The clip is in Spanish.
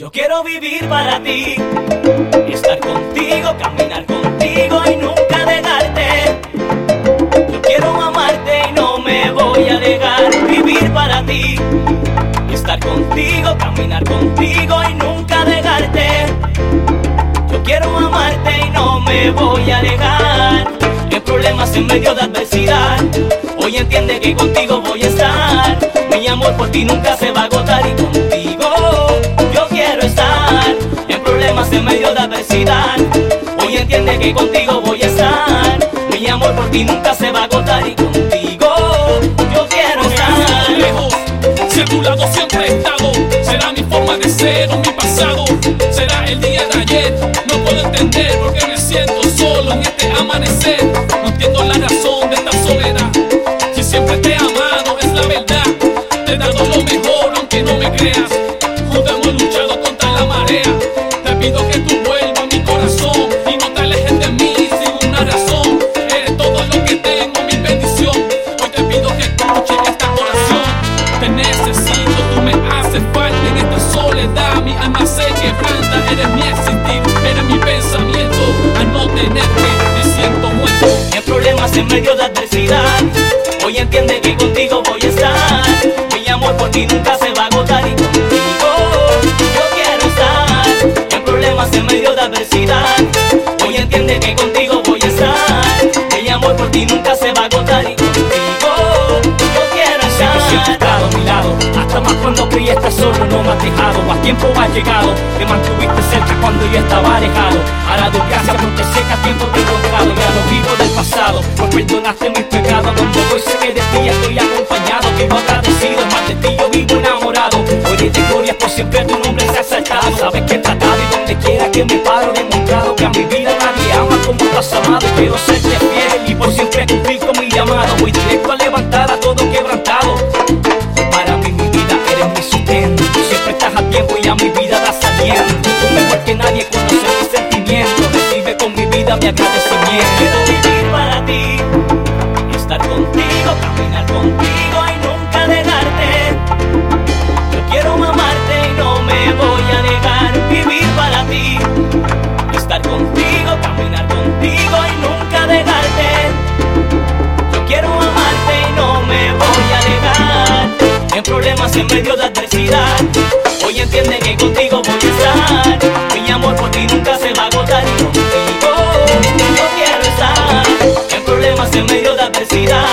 Yo quiero vivir para ti, estar contigo, caminar contigo y nunca dejarte. Yo quiero amarte y no me voy a dejar vivir para ti, estar contigo, caminar contigo y nunca dejarte. Yo quiero amarte y no me voy a dejar. En problemas en medio de adversidad, hoy entiende que contigo voy a estar. Mi amor por ti nunca se va a agotar y Hoy entiende que contigo voy a estar. Mi amor por ti nunca se va a agotar y contigo yo quiero estar. Lejos, si a tu lado siempre he estado, será mi forma de ser o mi pasado. Será el día de ayer. No puedo entender por qué me siento solo en este amanecer. No entiendo la razón de esta soledad. Si siempre te he amado, es la verdad. Te he dado lo mejor, aunque no me creas. Medio de adversidad, hoy entiende que contigo voy a estar. Mi amor por ti nunca se va a agotar y Hoy entiende que contigo voy a estar. Mi amor por ti nunca se va a agotar y contigo yo quiero estar. Siempre a mi lado, hasta más cuando creí estar solo no me has dejado. A tiempo ha llegado, te mantuviste cerca cuando yo estaba alejado. Ahora doy gracias porque sé que a tiempo he encontrado. Ya no vivo del pasado, pues perdonaste mis pecados. Donde voy sé que de ti estoy acompañado. Vivo agradecido, más de ti yo vivo enamorado. Hoy de gloria por siempre tu nombre se ha saltado. Sabes que he tratado y donde quiera que me paro demostrado que a mi vida nadie ama como tú has amado. Quiero serte agradecimiento. Quiero vivir para ti, estar contigo, caminar contigo y nunca dejarte. Yo quiero amarte y no me voy a dejar vivir para ti estar contigo, caminar contigo y nunca dejarte. Yo quiero amarte y no me voy a dejar. En problemas en medio de adversidad, hoy entiende que contigo voy a estar. Mi amor por ti nunca se va a agotar y adversidad.